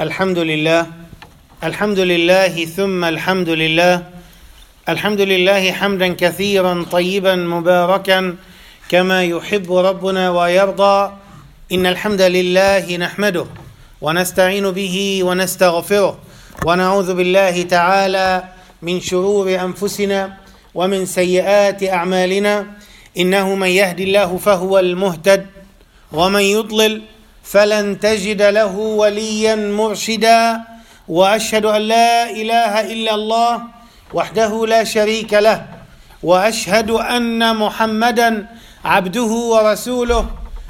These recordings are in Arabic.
الحمد لله الحمد لله ثم الحمد لله الحمد لله حمدا كثيرا طيبا مباركا كما يحب ربنا ويرضى إن الحمد لله نحمده ونستعين به ونستغفره ونعوذ بالله تعالى من شرور أنفسنا ومن سيئات أعمالنا إنه من يهدي الله فهو المهتد ومن يضلل فلن تجد له وليا مرشدا. وأشهد أن لا إله إلا الله وحده لا شريك له. وأشهد أن محمدا عبده ورسوله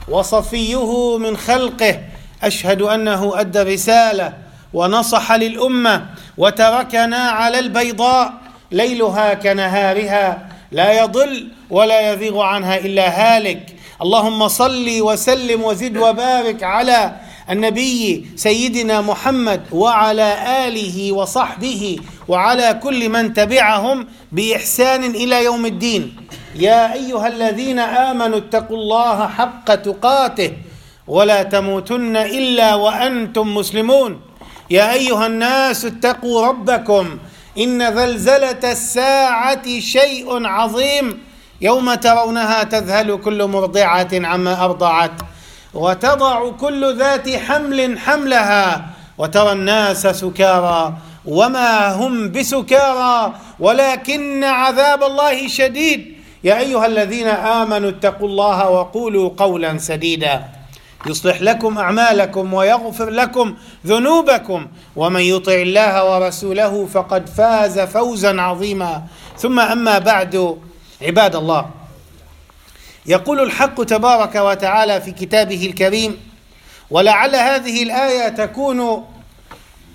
وصفيه من خلقه. أشهد أنه أدى الرسالة ونصح للأمة وتركنا على البيضاء ليلها كنهارها. لا يضل ولا يزيغ عنها إلا هالك. اللهم صل وسلم وزد وبارك على النبي سيدنا محمد وعلى آله وصحبه وعلى كل من تبعهم بإحسان إلى يوم الدين. يا أيها الذين آمنوا اتقوا الله حق تقاته ولا تموتن إلا وأنتم مسلمون. يا أيها الناس اتقوا ربكم إن زلزلة الساعة شيء عظيم. يوم ترونها تذهل كل مرضعة عما أرضعت وتضع كل ذات حمل حملها وترى الناس سكارى وما هم بسكارى ولكن عذاب الله شديد. يا أيها الذين آمنوا اتقوا الله وقولوا قولا سديدا. يصلح لكم أعمالكم ويغفر لكم ذنوبكم. ومن يطع الله ورسوله فقد فاز فوزا عظيما. ثم أما بعد عباد الله. يقول الحق تبارك وتعالى في كتابه الكريم ولعل هذه الآية تكون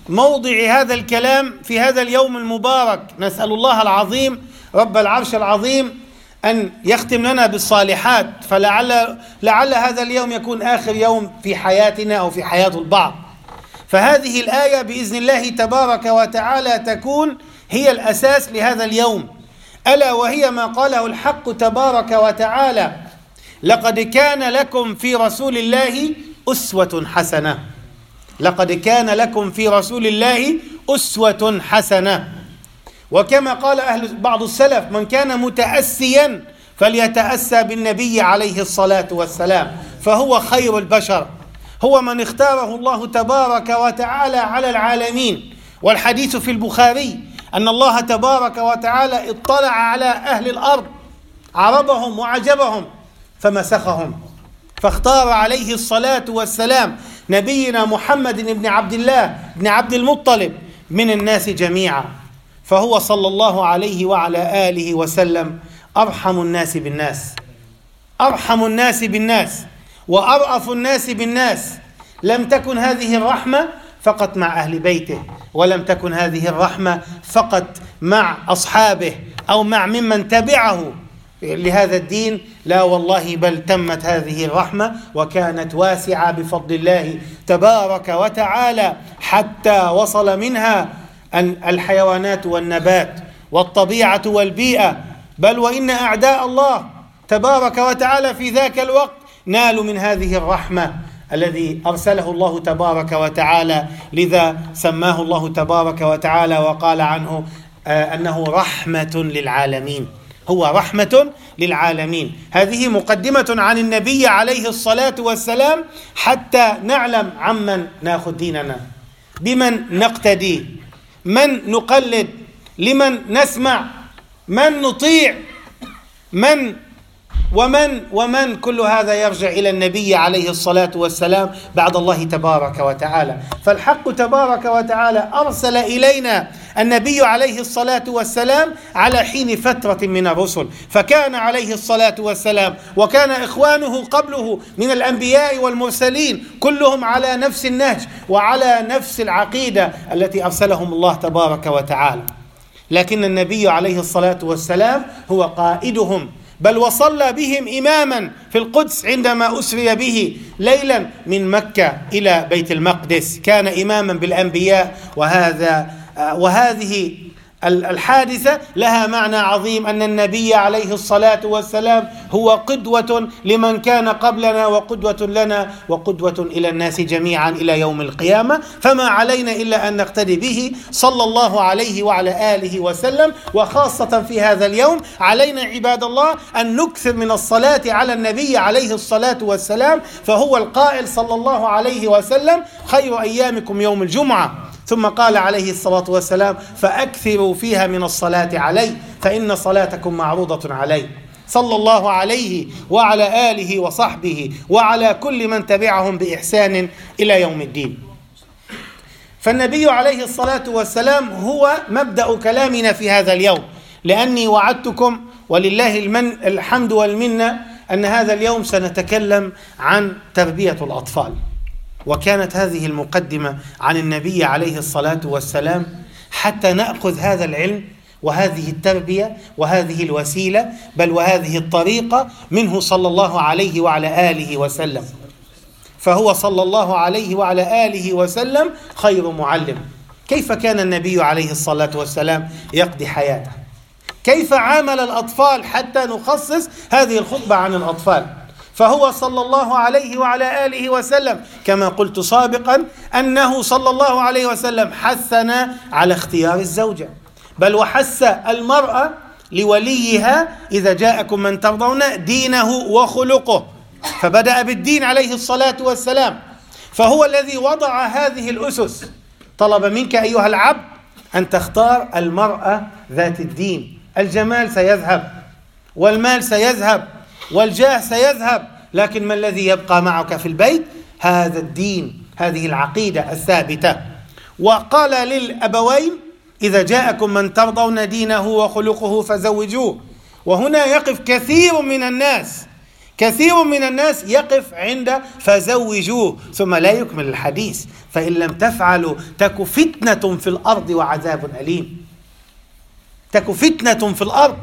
موضع هذا الكلام في هذا اليوم المبارك. نسأل الله العظيم رب العرش العظيم أن يختم لنا بالصالحات. فلعل لعل هذا اليوم يكون آخر يوم في حياتنا أو في حياة البعض. فهذه الآية بإذن الله تبارك وتعالى تكون هي الأساس لهذا اليوم. ألا وهي ما قاله الحق تبارك وتعالى لقد كان لكم في رسول الله أسوة حسنة. لقد كان لكم في رسول الله أسوة حسنة. وكما قال أهل بعض السلف من كان متاسيا فليتأسى بالنبي عليه الصلاة والسلام فهو خير البشر. هو من اختاره الله تبارك وتعالى على العالمين. والحديث في البخاري أن الله تبارك وتعالى اطلع على أهل الأرض عربهم وعجبهم فمسخهم. فاختار عليه الصلاة والسلام نبينا محمد بن عبد الله بن عبد المطلب من الناس جميعا. فهو صلى الله عليه وعلى آله وسلم أرحم الناس بالناس أرحم الناس بالناس وأرأف الناس بالناس. لم تكن هذه الرحمة فقط مع أهل بيته ولم تكن هذه الرحمة فقط مع أصحابه أو مع ممن تبعه. لهذا الدين لا والله بل تمت هذه الرحمة وكانت واسعة بفضل الله تبارك وتعالى حتى وصل منها الحيوانات والنبات والطبيعة والبيئة. بل وإن أعداء الله تبارك وتعالى في ذاك الوقت نالوا من هذه الرحمة. الذي أرسله الله تبارك وتعالى لذا سماه الله تبارك وتعالى وقال عنه أنه رحمة للعالمين. هو رحمة للعالمين. هذه مقدمة عن النبي عليه الصلاة والسلام حتى نعلم عمن ناخذ ديننا. بمن نقتدي؟ من نقلد؟ لمن نسمع؟ من نطيع؟ من ومن ومن كل هذا يرجع إلى النبي عليه الصلاة والسلام بعد الله تبارك وتعالى. فالحق تبارك وتعالى أرسل إلينا النبي عليه الصلاة والسلام على حين فترة من الرسل. فكان عليه الصلاة والسلام وكان إخوانه قبله من الأنبياء والمرسلين كلهم على نفس النهج وعلى نفس العقيدة التي أرسلهم الله تبارك وتعالى. لكن النبي عليه الصلاة والسلام هو قائدهم. بل وصلى بهم إماما في القدس عندما أسري به ليلا من مكة إلى بيت المقدس. كان إماما بالأنبياء وهذا وهذه الحادثة لها معنى عظيم أن النبي عليه الصلاة والسلام هو قدوة لمن كان قبلنا وقدوة لنا وقدوة إلى الناس جميعا إلى يوم القيامة. فما علينا إلا أن نقتدي به صلى الله عليه وعلى آله وسلم. وخاصة في هذا اليوم علينا عباد الله أن نكثر من الصلاة على النبي عليه الصلاة والسلام. فهو القائل صلى الله عليه وسلم خير أيامكم يوم الجمعة. ثم قال عليه الصلاة والسلام فأكثروا فيها من الصلاة علي فإن صلاتكم معروضة علي. صلى الله عليه وعلى آله وصحبه وعلى كل من تبعهم بإحسان إلى يوم الدين. فالنبي عليه الصلاة والسلام هو مبدأ كلامنا في هذا اليوم لأني وعدتكم ولله المن الحمد والمنة أن هذا اليوم سنتكلم عن تربية الأطفال. وكانت هذه المقدمة عن النبي عليه الصلاة والسلام حتى نأخذ هذا العلم وهذه التربية وهذه الوسيلة بل وهذه الطريقة منه صلى الله عليه وعلى آله وسلم. فهو صلى الله عليه وعلى آله وسلم خير معلم. كيف كان النبي عليه الصلاة والسلام يقضي حياته؟ كيف عامل الأطفال حتى نخصص هذه الخطبة عن الأطفال؟ فهو صلى الله عليه وعلى آله وسلم كما قلت سابقا أنه صلى الله عليه وسلم حثنا على اختيار الزوجة. بل وحث المرأة لوليها إذا جاءكم من ترضون دينه وخلقه. فبدأ بالدين عليه الصلاة والسلام. فهو الذي وضع هذه الأسس. طلب منك أيها العبد أن تختار المرأة ذات الدين. الجمال سيذهب والمال سيذهب. والجاه سيذهب. لكن ما الذي يبقى معك في البيت؟ هذا الدين هذه العقيدة الثابتة. وقال للأبوين إذا جاءكم من ترضون دينه وخلقه فزوجوه. وهنا يقف كثير من الناس. كثير من الناس يقف عند فزوجوه. ثم لا يكمل الحديث. فإن لم تفعلوا تك فتنة في الأرض وعذاب أليم. تك فتنة في الأرض.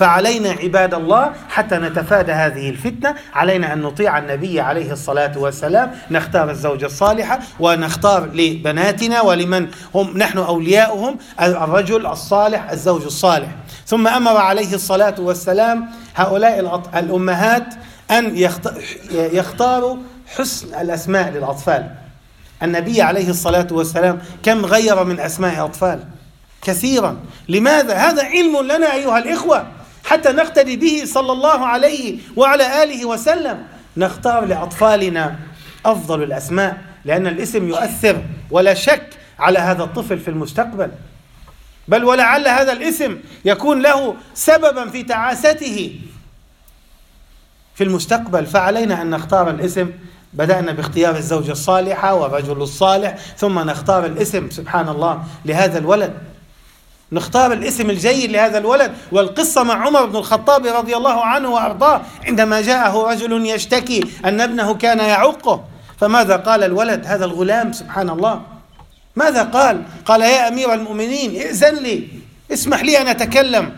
فعلينا عباد الله حتى نتفادى هذه الفتنة. علينا أن نطيع النبي عليه الصلاة والسلام. نختار الزوجة الصالحة ونختار لبناتنا ولمن هم نحن أولياؤهم الرجل الصالح الزوج الصالح. ثم أمر عليه الصلاة والسلام هؤلاء الأمهات أن يختاروا حسن الأسماء للأطفال. النبي عليه الصلاة والسلام كم غير من أسماء أطفال؟ كثيرا. لماذا؟ هذا علم لنا أيها الإخوة. حتى نقتدي به صلى الله عليه وعلى آله وسلم. نختار لأطفالنا أفضل الأسماء لأن الاسم يؤثر ولا شك على هذا الطفل في المستقبل. بل ولعل هذا الاسم يكون له سببا في تعاسته في المستقبل. فعلينا أن نختار الاسم. بدأنا باختيار الزوجة الصالحة والرجل الصالح ثم نختار الاسم سبحان الله لهذا الولد. نختار الاسم الجيد لهذا الولد. والقصة مع عمر بن الخطاب رضي الله عنه وأرضاه. عندما جاءه رجل يشتكي أن ابنه كان يعقه فماذا قال الولد؟ هذا الغلام سبحان الله. ماذا قال؟ قال يا أمير المؤمنين إئذن لي. اسمح لي أن أتكلم.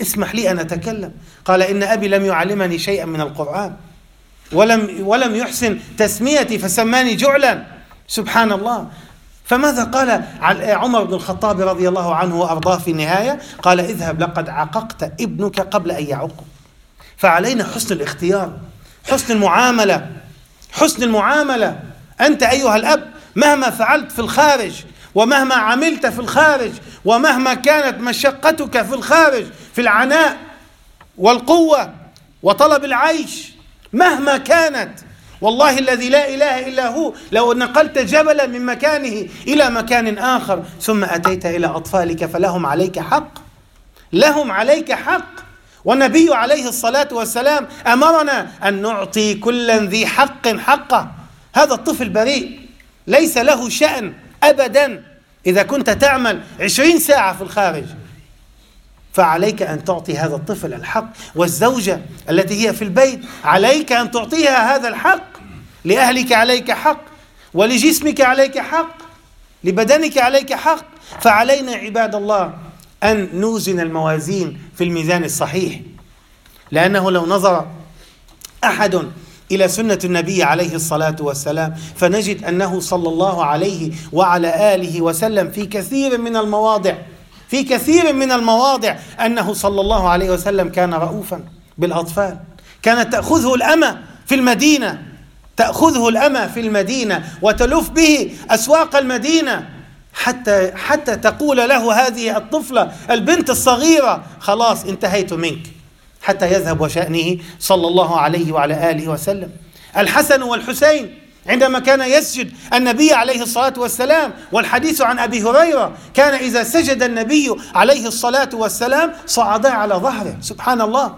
اسمح لي أن أتكلم. قال إن أبي لم يعلمني شيئا من القرآن ولم ولم يحسن تسميتي فسماني جعلا. سبحان الله. فماذا قال عمر بن الخطاب رضي الله عنه وأرضاه في النهاية؟ قال اذهب لقد عققت ابنك قبل أن يعق. فعلينا حسن الاختيار، حسن المعاملة، حسن المعاملة، أنت أيها الأب مهما فعلت في الخارج ومهما عملت في الخارج ومهما كانت مشقتك في الخارج في العناء والقوة وطلب العيش مهما كانت والله الذي لا إله إلا هو. لو نقلت جبلا من مكانه إلى مكان آخر ثم أتيت إلى أطفالك فلهم عليك حق. لهم عليك حق. والنبي عليه الصلاة والسلام أمرنا أن نعطي كلا ذي حق حقه. هذا الطفل بريء. ليس له شأن ابدا. إذا كنت تعمل عشرين ساعة في الخارج فعليك أن تعطي هذا الطفل الحق. والزوجة التي هي في البيت عليك أن تعطيها هذا الحق. لأهلك عليك حق ولجسمك عليك حق لبدنك عليك حق. فعلينا عباد الله أن نوزن الموازين في الميزان الصحيح. لأنه لو نظر أحد إلى سنة النبي عليه الصلاة والسلام فنجد أنه صلى الله عليه وعلى آله وسلم في كثير من المواضع في كثير من المواضع أنه صلى الله عليه وسلم كان رؤوفا بالأطفال كانت تأخذه الأمة في المدينة. تأخذه الامه في المدينة وتلف به أسواق المدينة حتى حتى تقول له هذه الطفلة البنت الصغيرة خلاص انتهيت منك. حتى يذهب وشأنه صلى الله عليه وعلى آله وسلم. الحسن والحسين عندما كان يسجد النبي عليه الصلاة والسلام والحديث عن أبي هريرة كان إذا سجد النبي عليه الصلاة والسلام صعدا على ظهره سبحان الله.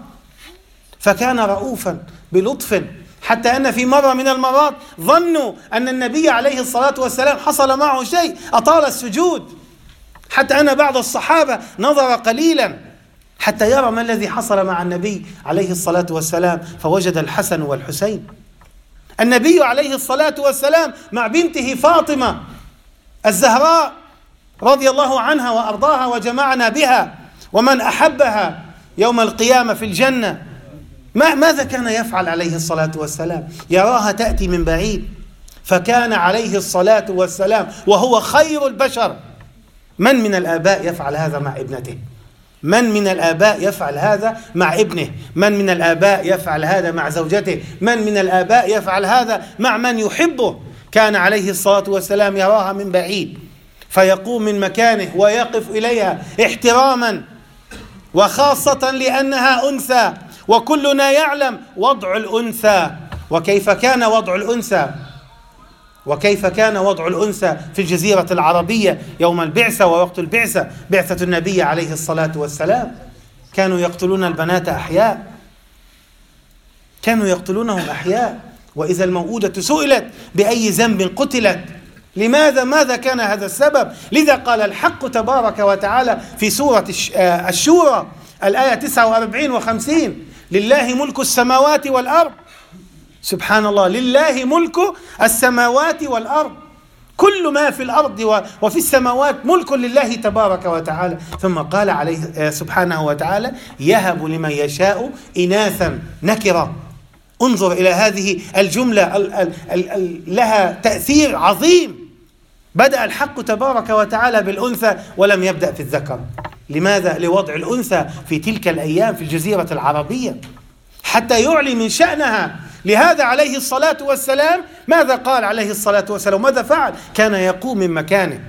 فكان رؤوفا بلطف حتى أن في مرة من المرات ظنوا أن النبي عليه الصلاة والسلام حصل معه شيء أطال السجود. حتى أن بعض الصحابة نظر قليلا حتى يرى ما الذي حصل مع النبي عليه الصلاة والسلام فوجد الحسن والحسين. النبي عليه الصلاة والسلام مع بنته فاطمة الزهراء رضي الله عنها وأرضاها وجمعنا بها ومن أحبها يوم القيامة في الجنة ما ماذا كان يفعل عليه الصلاة والسلام؟ يراها تأتي من بعيد. فكان عليه الصلاة والسلام وهو خير البشر. من من الآباء يفعل هذا مع ابنته؟ من من الآباء يفعل هذا مع ابنه؟ من من الآباء يفعل هذا مع زوجته؟ من من الآباء يفعل هذا مع من يحبه؟ كان عليه الصلاة والسلام يراها من بعيد. فيقوم من مكانه ويقف إليها احتراما وخاصة لأنها أنثى. وكلنا يعلم وضع الأنثى. وكيف كان وضع الأنثى؟ وكيف كان وضع الأنثى في الجزيرة العربية يوم البعثة ووقت البعثة؟ بعثة النبي عليه الصلاة والسلام. كانوا يقتلون البنات أحياء. كانوا يقتلونهم أحياء. وإذا الموءودة سئلت بأي ذنب قتلت. لماذا؟ ماذا كان هذا السبب؟ لذا قال الحق تبارك وتعالى في سورة آه، الشورى الآية 49 و50 لله ملك السماوات والأرض. سبحان الله لله ملك السماوات والأرض. كل ما في الأرض وفي السماوات ملك لله تبارك وتعالى. ثم قال عليه آه، سبحانه وتعالى يهب لمن يشاء إناثا نكره انظر إلى هذه الجملة لها تأثير عظيم. بدأ الحق تبارك وتعالى بالأنثى ولم يبدأ في الذكر. لماذا؟ لوضع الأنثى في تلك الأيام في الجزيرة العربية. حتى يعلي من شأنها. لهذا عليه الصلاة والسلام ماذا قال عليه الصلاة والسلام؟ ماذا فعل؟ كان يقوم من مكانه.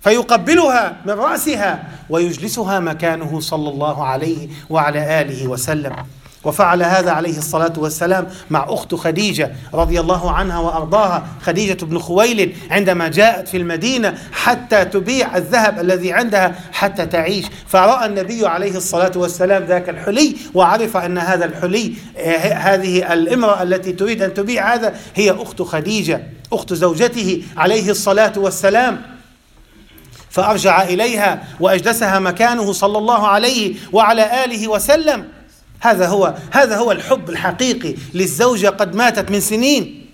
فيقبلها من رأسها ويجلسها مكانه صلى الله عليه وعلى آله وسلم. وفعل هذا عليه الصلاة والسلام مع أخت خديجة رضي الله عنها وأرضاها. خديجة بن خويلد عندما جاءت في المدينة حتى تبيع الذهب الذي عندها حتى تعيش. فرأى النبي عليه الصلاة والسلام ذاك الحلي وعرف أن هذا الحلي هذه الامرأة التي تريد أن تبيع هذا هي أخت خديجة أخت زوجته عليه الصلاة والسلام. فأرجع إليها وأجلسها مكانه صلى الله عليه وعلى آله وسلم. هذا هو هذا هو الحب الحقيقي للزوجة قد ماتت من سنين.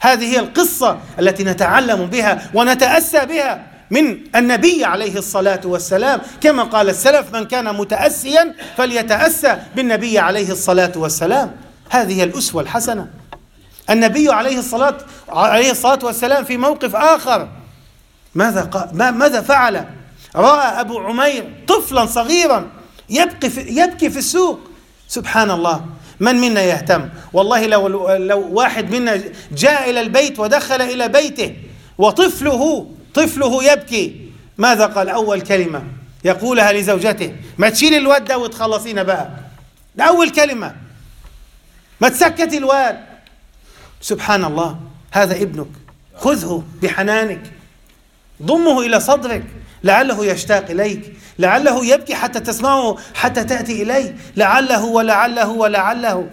هذه هي القصة التي نتعلم بها ونتأسى بها من النبي عليه الصلاة والسلام. كما قال السلف من كان متأسيا فليتأسى بالنبي عليه الصلاة والسلام. هذه الأسوة الحسنة. النبي عليه الصلاة عليه الصلاة والسلام في موقف آخر. ماذا قال ماذا فعل؟ رأى أبو عمير طفلا صغيرا يبكي في, يبكي في السوق. سبحان الله. من منا يهتم؟ والله لو لو واحد منا جاء إلى البيت ودخل إلى بيته وطفله طفله يبكي ماذا قال؟ أول كلمة يقولها لزوجته. ما تشيل الواد ده وتخلصينا بقى. ده أول كلمة. ما تسكتي الواد. سبحان الله. هذا ابنك. خذه بحنانك. ضمه إلى صدرك. لعله يشتاق إليك لعله يبكي حتى تسمعه حتى تأتي إليه. لعله ولعله ولعله.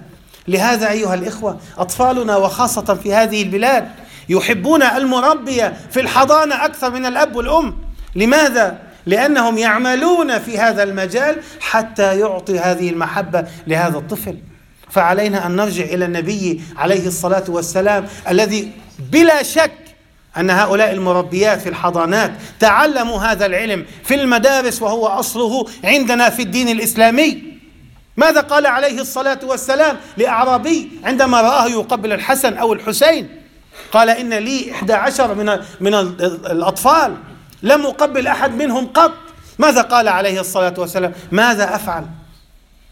لهذا أيها الإخوة أطفالنا وخاصة في هذه البلاد يحبون المربية في الحضانة أكثر من الأب والأم. لماذا؟ لأنهم يعملون في هذا المجال حتى يعطي هذه المحبة لهذا الطفل. فعلينا أن نرجع إلى النبي عليه الصلاة والسلام الذي بلا شك أن هؤلاء المربيات في الحضانات تعلموا هذا العلم في المدارس وهو أصله عندنا في الدين الإسلامي. ماذا قال عليه الصلاة والسلام لأعرابي عندما رآه يقبل الحسن أو الحسين؟ قال إن لي إحدى عشر من, من الأطفال لم أقبل أحد منهم قط. ماذا قال عليه الصلاة والسلام؟ ماذا أفعل؟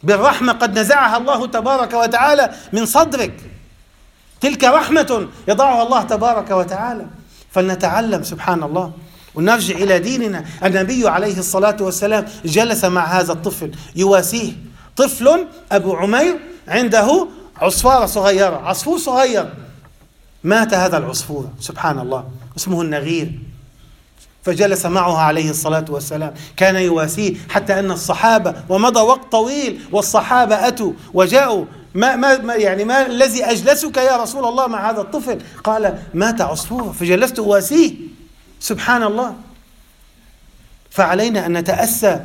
بالرحمة قد نزعها الله تبارك وتعالى من صدرك. تلك رحمة يضعها الله تبارك وتعالى. فلنتعلم سبحان الله. ونرجع إلى ديننا. النبي عليه الصلاة والسلام جلس مع هذا الطفل. يواسيه طفل أبو عمير عنده عصفارة صغيرة. عصفور صغير. مات هذا العصفور سبحان الله. اسمه النغير. فجلس معه عليه الصلاة والسلام. كان يواسيه حتى أن الصحابة ومضى وقت طويل والصحابة أتوا وجاءوا. ما, ما, يعني ما الذي أجلسك يا رسول الله مع هذا الطفل؟ قال مات عصفور فجلست أواسيه. سبحان الله. فعلينا أن نتأسى.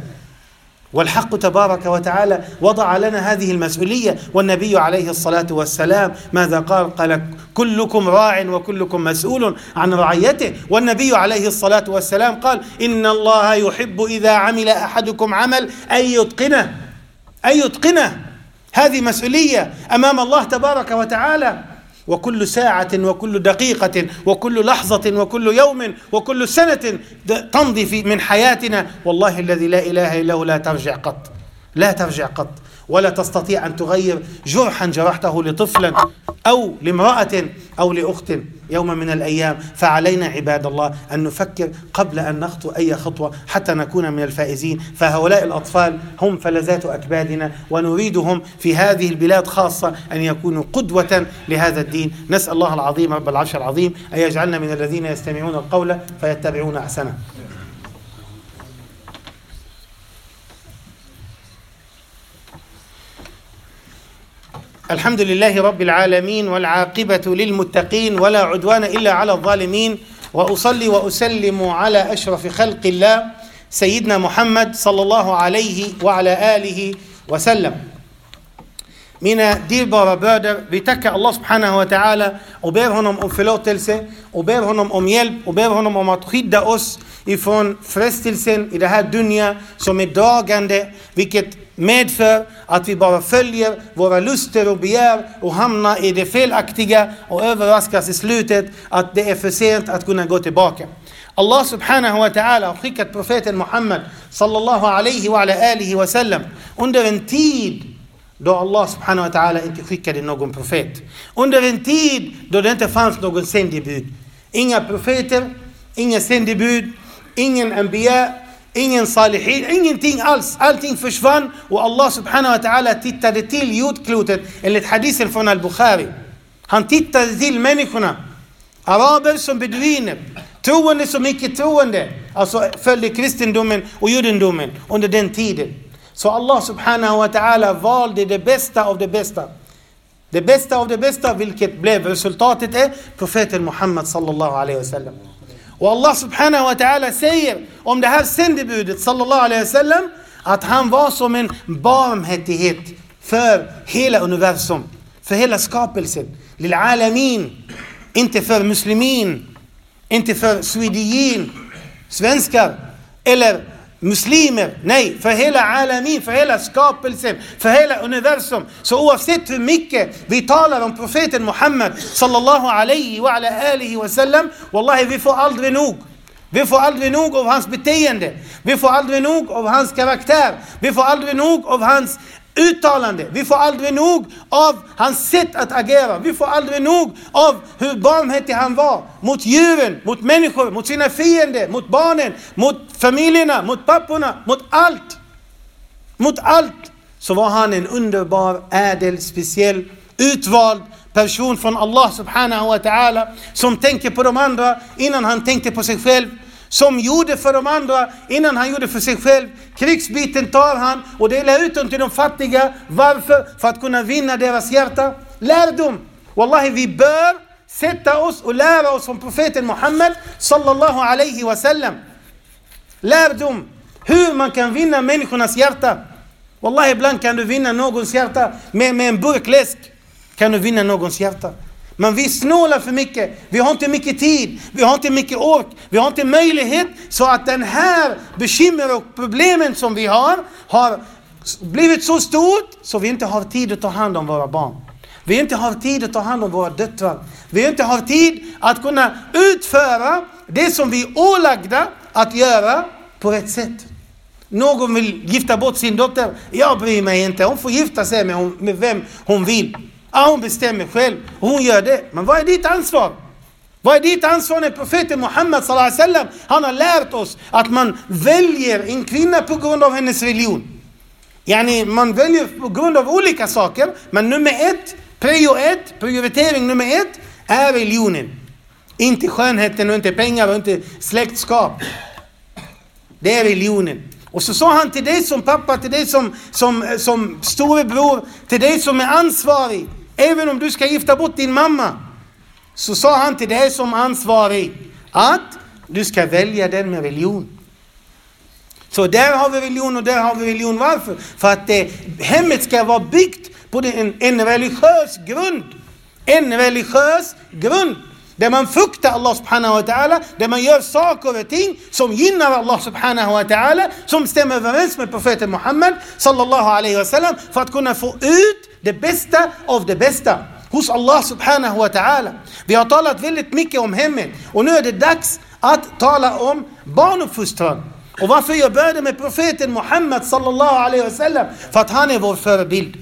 والحق تبارك وتعالى وضع لنا هذه المسؤولية. والنبي عليه الصلاة والسلام ماذا قال؟ قال كلكم راع وكلكم مسؤول عن رعيته. والنبي عليه الصلاة والسلام قال إن الله يحب إذا عمل أحدكم عمل أن يتقنه. أن يتقنه. هذه مسؤولية أمام الله تبارك وتعالى. وكل ساعة وكل دقيقة وكل لحظة وكل يوم وكل سنة تمضي من حياتنا. والله الذي لا إله إلا هو لا ترجع قط. لا ترجع قط. ولا تستطيع أن تغير جرحا جرحته لطفل أو لامرأة أو لأخت يوم من الأيام. فعلينا عباد الله أن نفكر قبل أن نخطو أي خطوة حتى نكون من الفائزين. فهؤلاء الأطفال هم فلذات أكبادنا ونريدهم في هذه البلاد خاصة أن يكونوا قدوة لهذا الدين. نسأل الله العظيم رب العرش العظيم أن يجعلنا من الذين يستمعون القول فيتبعون أحسنه. الحمد لله رب العالمين والعاقبة للمتقين ولا عدوان إلا على الظالمين وأصلي وأسلم على أشرف خلق الله سيدنا محمد صلى الله عليه وعلى آله وسلم Mina dyrbara bröder, vi tackar Allah subhanahu wa ta'ala och ber honom om förlåtelse och ber honom om hjälp och ber honom om att skydda oss ifrån frestelsen i det här dunja som är dragande, vilket medför att vi bara följer våra luster och begär och hamnar i det felaktiga och överraskas i slutet att det är för sent att kunna gå tillbaka. Allah subhanahu wa ta'ala har skickat profeten Muhammad sallallahu alaihi wa alihi wa sallam under en tid då Allah subhanahu wa ta'ala inte skickade någon profet. Under en tid då det inte fanns någon sändebud. Inga profeter, inga sändebud, ingen anbiya, ingen salihin, ingenting alls. Allting försvann och Allah subhanahu wa ta'ala tittade till jordklotet enligt hadisen från al-Bukhari. Han tittade till människorna. Araber som beduiner, troende som icke troende. Alltså följde kristendomen och judendomen under den tiden. Så Allah subhanahu wa ta'ala valde det bästa av det bästa. Det bästa av det bästa, vilket blev resultatet är profeten Muhammad sallallahu alaihi wasallam. Och Allah subhanahu wa ta'ala säger om det här sändebudet sallallahu alaihi wasallam att han var som en barmhärtighet för hela universum, för hela skapelsen. Lil alamin, inte för muslimin, inte för swediin, svenskar eller muslimer, nej, för hela alamin, för hela skapelsen, för hela universum. Så oavsett hur mycket vi talar om profeten Muhammed sallallahu alaihi wa ala alihi wa sallam, wallahi vi får aldrig nog. Vi får aldrig nog av hans beteende. Vi får aldrig nog av hans karaktär. Vi får aldrig nog av hans uttalande. Vi får aldrig nog av hans sätt att agera. Vi får aldrig nog av hur barmhärtig han var mot djuren, mot människor, mot sina fiender, mot barnen, mot familjerna, mot papporna, mot allt. Mot allt så var han en underbar, ädel, speciell, utvald person från Allah subhanahu wa ta'ala som tänker på de andra innan han tänkte på sig själv som gjorde för de andra innan han gjorde för sig själv. Krigsbiten tar han och delar ut den till de fattiga. Varför? För att kunna vinna deras hjärta. Lärdom! Wallahi, vi bör sätta oss och lära oss från profeten Muhammed sallallahu alaihi wasallam. Lärdom! Hur man kan vinna människornas hjärta. Wallahi, ibland kan du vinna någons hjärta med, med en burk läsk. Kan du vinna någons hjärta. Men vi snålar för mycket. Vi har inte mycket tid. Vi har inte mycket ork. Vi har inte möjlighet. Så att den här bekymmer och problemen som vi har, har blivit så stort så vi inte har tid att ta hand om våra barn. Vi inte har tid att ta hand om våra döttrar. Vi inte har tid att kunna utföra det som vi är ålagda att göra på rätt sätt. Någon vill gifta bort sin dotter. Jag bryr mig inte. Hon får gifta sig med, hon, med vem hon vill. Ja, hon bestämmer själv. Hon gör det. Men vad är ditt ansvar? Vad är ditt ansvar när profeten Muhammed sallam, han har lärt oss att man väljer en kvinna på grund av hennes religion. Yani man väljer på grund av olika saker, men nummer ett, prio ett, prioritering nummer ett är religionen. Inte skönheten och inte pengar och inte släktskap. Det är religionen. Och så sa han till dig som pappa, till dig som, som, som storebror, till dig som är ansvarig. Även om du ska gifta bort din mamma. Så sa han till dig som ansvarig att du ska välja den med religion. Så där har vi religion och där har vi religion. Varför? För att det, hemmet ska vara byggt på en, en religiös grund. En religiös grund. Där man fruktar Allah subhanahu wa ta'ala, där man gör saker och ting som gynnar Allah subhanahu wa ta'ala, som stämmer överens med profeten Muhammed sallallahu alaihi wasallam för att kunna få ut det bästa av det bästa hos Allah subhanahu wa ta'ala. Vi har talat väldigt mycket om hemmet och nu är det dags att tala om barnuppfostran. Och varför jag började med profeten Muhammed sallallahu alaihi wasallam? För att han är vår förebild.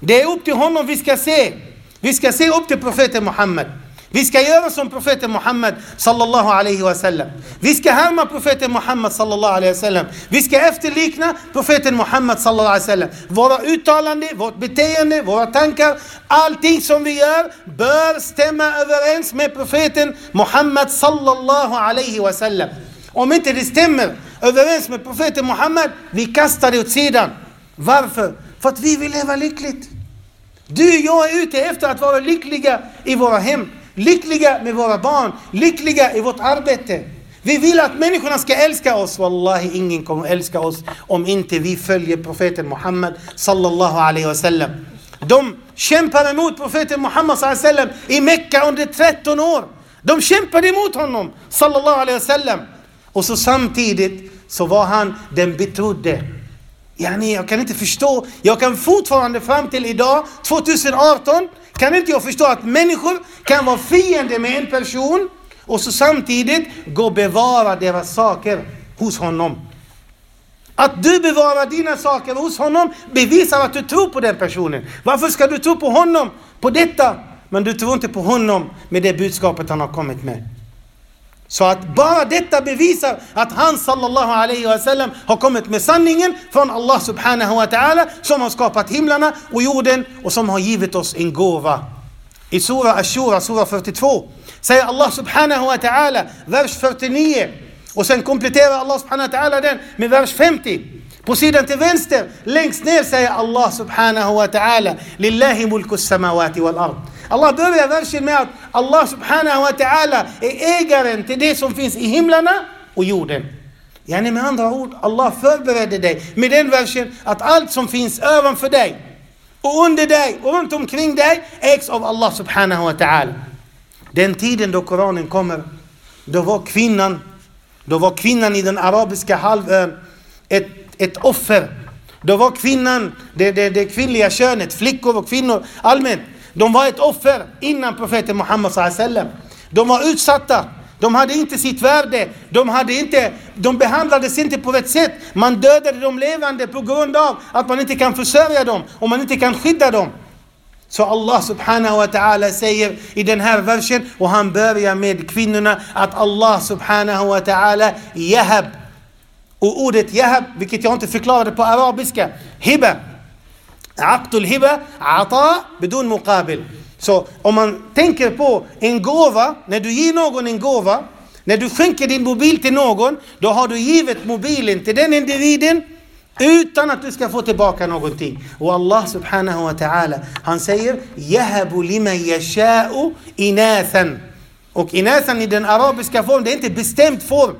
Det är upp till honom vi ska se. Vi ska se upp till profeten Muhammed. Vi ska göra som profeten Muhammed sallallahu alaihi wasallam. Vi ska härma profeten Muhammed sallallahu alaihi wasallam. Vi ska efterlikna profeten Muhammed sallallahu alaihi wasallam. Våra uttalanden, vårt beteende, våra tankar, allting som vi gör bör stämma överens med profeten Muhammed sallallahu alaihi wasallam. Om inte det stämmer överens med profeten Muhammed, vi kastar det åt sidan. Varför? För att vi vill leva lyckligt. Du och jag är ute efter att vara lyckliga i våra hem lyckliga med våra barn, lyckliga i vårt arbete. Vi vill att människorna ska älska oss. Wallahi, ingen kommer älska oss om inte vi följer profeten Muhammed sallallahu alaihi wasallam. De kämpade emot profeten Muhammed sallallahu alaihi wasallam i Mekka under 13 år. De kämpade emot honom sallallahu alaihi wasallam. Och så samtidigt så var han den betrodde. Yani, jag kan inte förstå. Jag kan fortfarande fram till idag, 2018, kan inte jag förstå att människor kan vara fiende med en person och så samtidigt gå och bevara deras saker hos honom. Att du bevarar dina saker hos honom bevisar att du tror på den personen. Varför ska du tro på honom på detta, men du tror inte på honom med det budskapet han har kommit med? Så att bara detta bevisar att han sallallahu alaihi wasallam har kommit med sanningen från Allah subhanahu wa ta'ala som har skapat himlarna och jorden och som har givit oss en gåva. I Sura Ashura, Sura 42, säger Allah subhanahu wa ta'ala, vers 49. Och sen kompletterar Allah subhanahu wa ta'ala den med vers 50. På sidan till vänster, längst ner säger Allah subhanahu wa ta'ala, Lillahi mulku samawati wal ard. Allah börjar versen med att Allah subhanahu wa ta'ala är ägaren till det som finns i himlarna och jorden. Yani med andra ord, Allah förberedde dig med den versen att allt som finns ovanför dig och under dig och runt omkring dig ägs av Allah subhanahu wa ta'ala. Den tiden då Koranen kommer, då var kvinnan, då var kvinnan i den arabiska halvön ett, ett offer. Då var kvinnan, det, det, det kvinnliga könet, flickor och kvinnor allmänt, de var ett offer innan profeten Muhammed sallam. De var utsatta. De hade inte sitt värde. De, hade inte, de behandlades inte på rätt sätt. Man dödade de levande på grund av att man inte kan försörja dem och man inte kan skydda dem. Så Allah subhanahu wa ta'ala säger i den här versen, och han börjar med kvinnorna, att Allah subhanahu wa ta'ala yahab. Och ordet jahab, vilket jag inte förklarade på arabiska, hiba. Aqtul hiba, ata bedun muqabil. Så om man tänker på en gåva, när du ger någon en gåva, när du skänker din mobil till någon, då har du givit mobilen till den individen utan att du ska få tillbaka någonting. Och Allah subhanahu wa ta'ala, han säger Jahabu lima yasha'u inathan. Och inathan i den arabiska formen, det är inte bestämd form.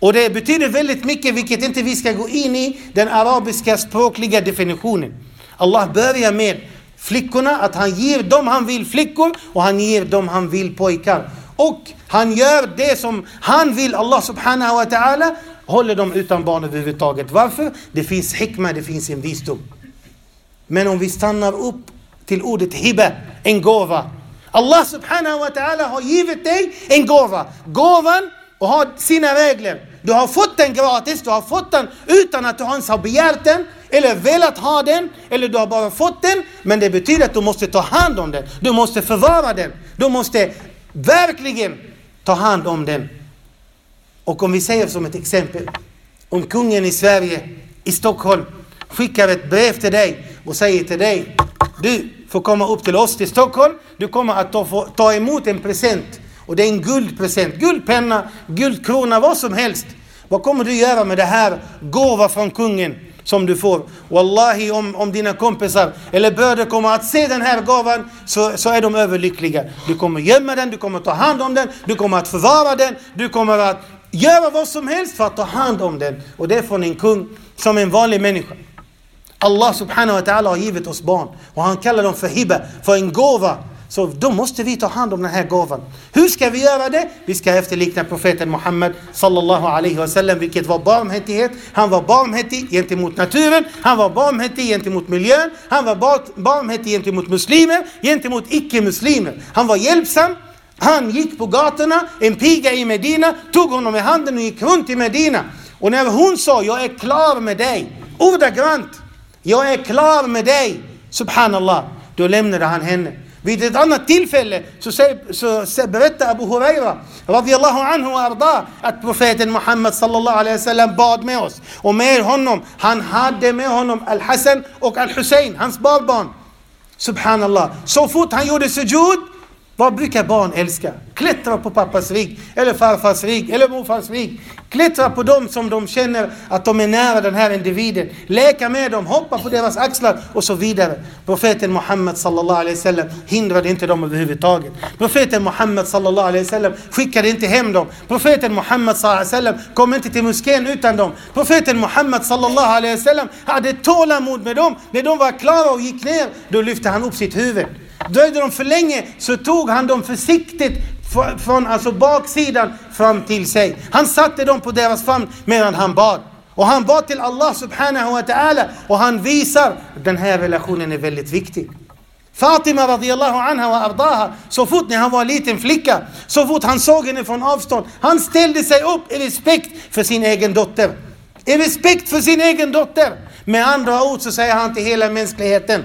Och det betyder väldigt mycket, vilket inte vi ska gå in i, den arabiska språkliga definitionen. Allah börjar med flickorna, att han ger dem han vill flickor och han ger dem han vill pojkar. Och han gör det som han vill, Allah subhanahu wa ta'ala, håller dem utan barn överhuvudtaget. Varför? Det finns hikma, det finns en visdom. Men om vi stannar upp till ordet hiba, en gåva. Allah subhanahu wa ta'ala har givit dig en gåva. Gåvan och har sina regler. Du har fått den gratis, du har fått den utan att du ens har begärt den eller velat ha den, eller du har bara fått den. Men det betyder att du måste ta hand om den. Du måste förvara den. Du måste verkligen ta hand om den. Och om vi säger som ett exempel, om kungen i Sverige, i Stockholm, skickar ett brev till dig och säger till dig, du får komma upp till oss till Stockholm, du kommer att ta, ta emot en present. Och det är en guldpresent, guldpenna, guldkrona, vad som helst. Vad kommer du göra med det här gåva från kungen som du får? Wallahi, om, om dina kompisar eller bröder kommer att se den här gåvan så, så är de överlyckliga. Du kommer gömma den, du kommer ta hand om den, du kommer att förvara den, du kommer att göra vad som helst för att ta hand om den. Och det är från en kung som en vanlig människa. Allah subhanahu wa ta'ala har givit oss barn och han kallar dem för hiba, för en gåva. Så då måste vi ta hand om den här gåvan. Hur ska vi göra det? Vi ska efterlikna profeten Muhammed sallallahu alaihi wasallam, vilket var barmhärtighet. Han var barmhärtig gentemot naturen, han var barmhärtig gentemot miljön, han var barmhärtig gentemot muslimer, gentemot icke-muslimer. Han var hjälpsam, han gick på gatorna, en piga i Medina tog honom i handen och gick runt i Medina. Och när hon sa, jag är klar med dig, ordagrant, jag är klar med dig, subhanallah, då lämnade han henne. Vid ett annat tillfälle så, så, så berättar Abu Huraira radiallahu anhu arda att profeten Muhammed sallallahu alaihi wasallam bad med oss. Och med honom, han hade med honom Al-Hassan och Al-Hussein, hans barnbarn. Subhanallah. Så fort han gjorde sujud vad brukar barn älska? Klättra på pappas rygg, eller farfars rygg, eller morfars rygg. Klättra på dem som de känner att de är nära den här individen. Leka med dem, hoppa på deras axlar och så vidare. Profeten Muhammed sallallahu alaihi wasallam hindrade inte dem överhuvudtaget. Profeten Muhammed sallallahu alaihi wasallam skickade inte hem dem. Profeten Muhammed sallallahu alaihi wasallam kom inte till moskén utan dem. Profeten Muhammed sallallahu alaihi wasallam hade tålamod med dem. När de var klara och gick ner, då lyfte han upp sitt huvud. Dröjde de för länge så tog han dem försiktigt från alltså baksidan fram till sig. Han satte dem på deras famn medan han bad. Och han bad till Allah subhanahu wa ta'ala och han visar att den här relationen är väldigt viktig. Fatima radiallahu anha wa ardaha, så fort när han var en liten flicka, så fort han såg henne från avstånd, han ställde sig upp i respekt för sin egen dotter. I respekt för sin egen dotter. Med andra ord så säger han till hela mänskligheten,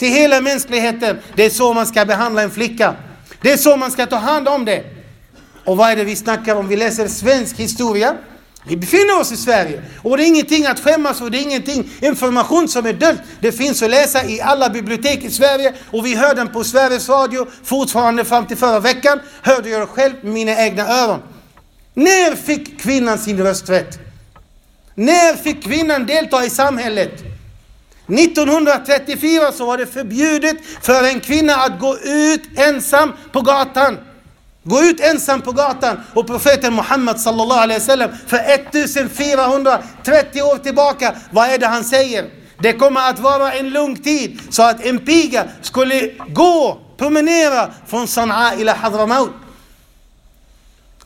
till hela mänskligheten. Det är så man ska behandla en flicka. Det är så man ska ta hand om det. Och vad är det vi snackar om? Vi läser svensk historia. Vi befinner oss i Sverige och det är ingenting att skämmas för, det är ingenting information som är död. Det finns att läsa i alla bibliotek i Sverige och vi hör den på Sveriges Radio fortfarande fram till förra veckan. Hörde jag själv med mina egna öron. När fick kvinnan sin rösträtt? När fick kvinnan delta i samhället? 1934 så var det förbjudet för en kvinna att gå ut ensam på gatan. Gå ut ensam på gatan. Och profeten Muhammed sallallahu alaihi wasallam för 1430 år tillbaka, vad är det han säger? Det kommer att vara en lång tid så att en piga skulle gå, promenera från Sana'a ila Hadramaut.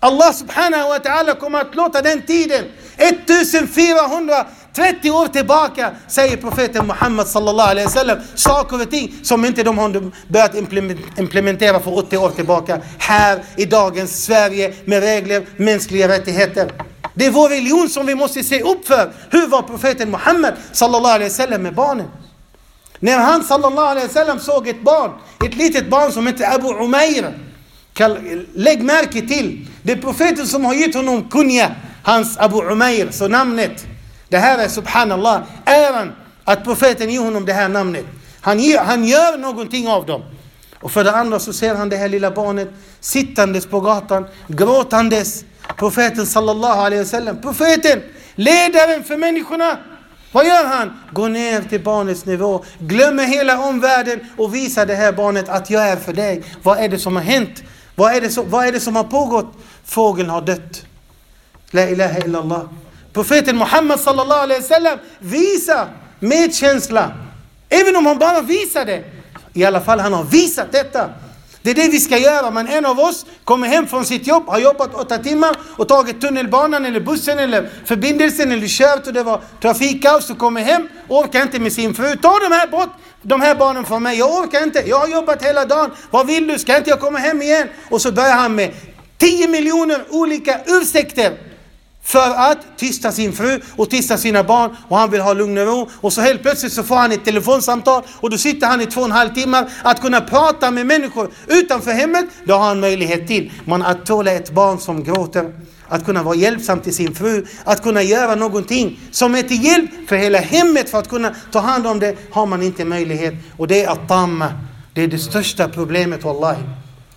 Allah subhanahu wa ta'ala kommer att låta den tiden, 1400 30 år tillbaka säger profeten Muhammed sallallahu alaihi wasallam saker och ting som inte de har börjat implementera för 80 år tillbaka här i dagens Sverige med regler, mänskliga rättigheter. Det är vår religion som vi måste se upp för. Hur var profeten Muhammed sallallahu alaihi wasallam med barnen? När han sallallahu alaihi wasallam såg ett barn, ett litet barn som hette Abu Umair. Lägg märke till, det är profeten som har gett honom kunja, hans Abu Umair, så namnet. Det här är subhanallah äran att profeten ger honom det här namnet. Han, ger, han gör någonting av dem. Och för det andra så ser han det här lilla barnet sittandes på gatan, gråtandes. Profeten sallallahu alaihi wasallam, profeten, ledaren för människorna. Vad gör han? Går ner till barnets nivå, glömmer hela omvärlden och visar det här barnet att jag är för dig. Vad är det som har hänt? Vad är det som, vad är det som har pågått? Fågeln har dött. La ilaha illallah. Profeten Muhammed sallallahu alaihi wasallam visar medkänsla. Även om han bara visar det. I alla fall han har visat detta. Det är det vi ska göra. Men en av oss kommer hem från sitt jobb, har jobbat åtta timmar och tagit tunnelbanan eller bussen eller förbindelsen eller kört och det var trafikkaos och kommer hem, orkar inte med sin fru. Ta de här bort, de här barnen från mig. Jag orkar inte. Jag har jobbat hela dagen. Vad vill du? Ska inte jag komma hem igen? Och så börjar han med 10 miljoner olika ursäkter för att tysta sin fru och tysta sina barn och han vill ha lugn och ro. Och så helt plötsligt så får han ett telefonsamtal och då sitter han i två och en halv timmar. Att kunna prata med människor utanför hemmet, det har han möjlighet till. Men att tåla ett barn som gråter, att kunna vara hjälpsam till sin fru, att kunna göra någonting som är till hjälp för hela hemmet för att kunna ta hand om det, har man inte möjlighet. Och det är att tamma. Det är det största problemet, wallahi.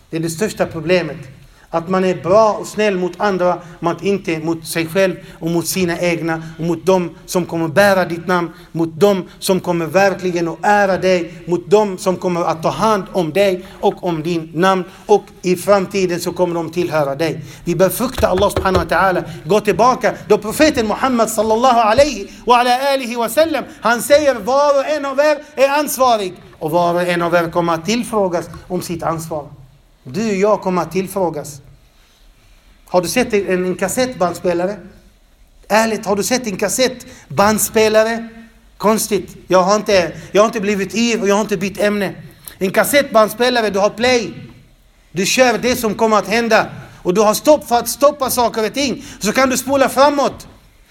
Det är det största problemet. Att man är bra och snäll mot andra, men inte mot sig själv och mot sina egna och mot dem som kommer bära ditt namn, mot dem som kommer verkligen att ära dig, mot dem som kommer att ta hand om dig och om din namn och i framtiden så kommer de tillhöra dig. Vi bör frukta Allah subhanahu wa ta'ala, gå tillbaka då profeten Muhammad sallallahu alaihi wa ala alihi wa sallam, han säger var och en av er är ansvarig och var och en av er kommer att tillfrågas om sitt ansvar. Du och jag kommer att tillfrågas. Har du sett en, en kassettbandspelare? Ärligt, har du sett en kassettbandspelare? Konstigt. Jag har inte, jag har inte blivit yr och jag har inte bytt ämne. En kassettbandspelare, du har play. Du kör det som kommer att hända. Och du har stopp för att stoppa saker och ting. Så kan du spola framåt.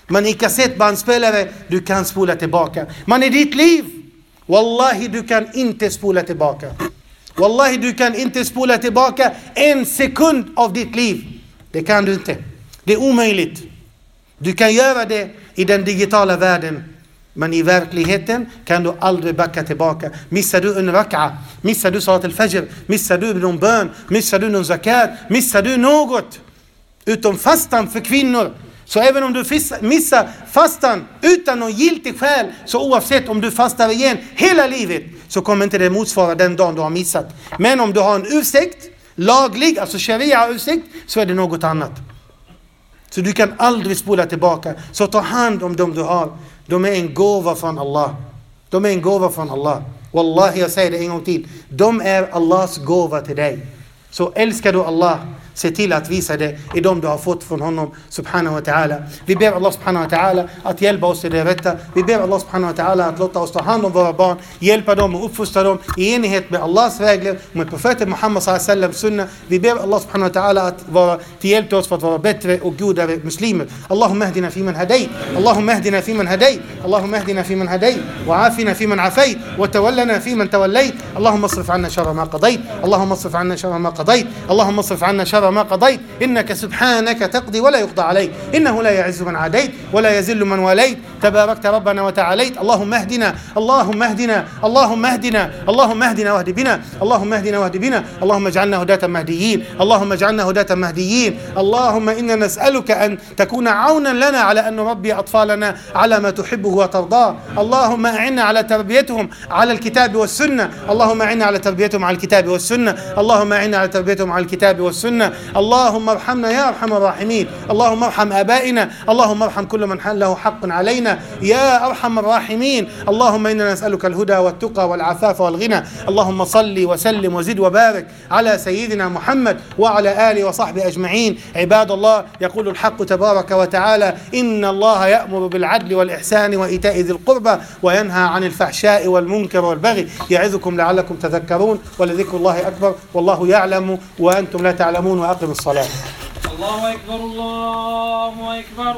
Men i kassettbandspelare, du kan spola tillbaka. Men i ditt liv, Wallahi, du kan inte spola tillbaka. Wallahi, du kan inte spola tillbaka en sekund av ditt liv. Det kan du inte. Det är omöjligt. Du kan göra det i den digitala världen. Men i verkligheten kan du aldrig backa tillbaka. Missar du en raka, missar du salat al-fajr, missar du någon bön, missar du någon zakat, missar du något. Utom fastan för kvinnor. Så även om du missar fastan utan någon giltig skäl, så oavsett om du fastar igen hela livet, så kommer inte det motsvara den dagen du har missat. Men om du har en ursäkt, laglig, alltså sharia-ursäkt, så är det något annat. Så du kan aldrig spola tillbaka. Så ta hand om dem du har. De är en gåva från Allah. De är en gåva från Allah. Wallahi, jag säger det en gång till. De är Allahs gåva till dig. Så älskar du Allah, Se till att visa det i dem du har fått från honom subhanahu wa ta'ala. Vi ber Allah subhanahu wa ta'ala att hjälpa oss till det rätta. Vi ber Allah subhanahu wa ta'ala att låta oss ta hand om våra barn, hjälpa dem och uppfostra dem i enighet med Allahs regler och med profeten Muhammad sallallahu sunna. Vi ber Allah subhanahu wa ta'ala att vara till hjälp till oss för att vara bättre och godare muslimer. Allahumma اهدنا فيمن هديت اللهم اهدنا فيمن هديت اللهم اهدنا فيمن هديت وعافنا فيمن عافيت وتولنا فيمن توليت اللهم اصرف عنا شر ما قضيت اللهم اصرف عنا شر ما قضيت اللهم اصرف عنا شر ما قضيت. إنك سبحانك تقضي ولا يقضى عليك. إنه لا يعز من عاديت ولا يزل من واليت تباركت ربنا وتعاليت. اللهم اهدنا. اللهم اهدنا. اللهم اهدنا. اللهم اهدنا واهد بنا. اللهم اهدنا واهد بنا. اللهم اجعلنا هداة مهديين. اللهم اجعلنا هداة مهديين. اللهم إنا نسألك أن تكون عونا لنا على أن نربي أطفالنا على ما تحبه وترضاه. اللهم أعنا على تربيتهم على الكتاب والسنة. اللهم أعنا على تربيتهم على الكتاب والسنة. اللهم أعنا على تربيتهم على الكتاب والسنة. اللهم ارحمنا يا أرحم الراحمين. اللهم ارحم آبائنا. اللهم ارحم كل من له حق علينا. يا أرحم الراحمين. اللهم إنا نسألك الهدى والتقى والعفاف والغنى. اللهم صل وسلم وزد وبارك على سيدنا محمد وعلى آله وصحبه أجمعين. عباد الله يقول الحق تبارك وتعالى إن الله يأمر بالعدل والإحسان وإيتاء ذي القربى وينهى عن الفحشاء والمنكر والبغي. يعظكم لعلكم تذكرون. ولذكر الله أكبر. والله يعلم وأنتم لا تعلمون. وأقم الصلاة. الله أكبر الله أكبر.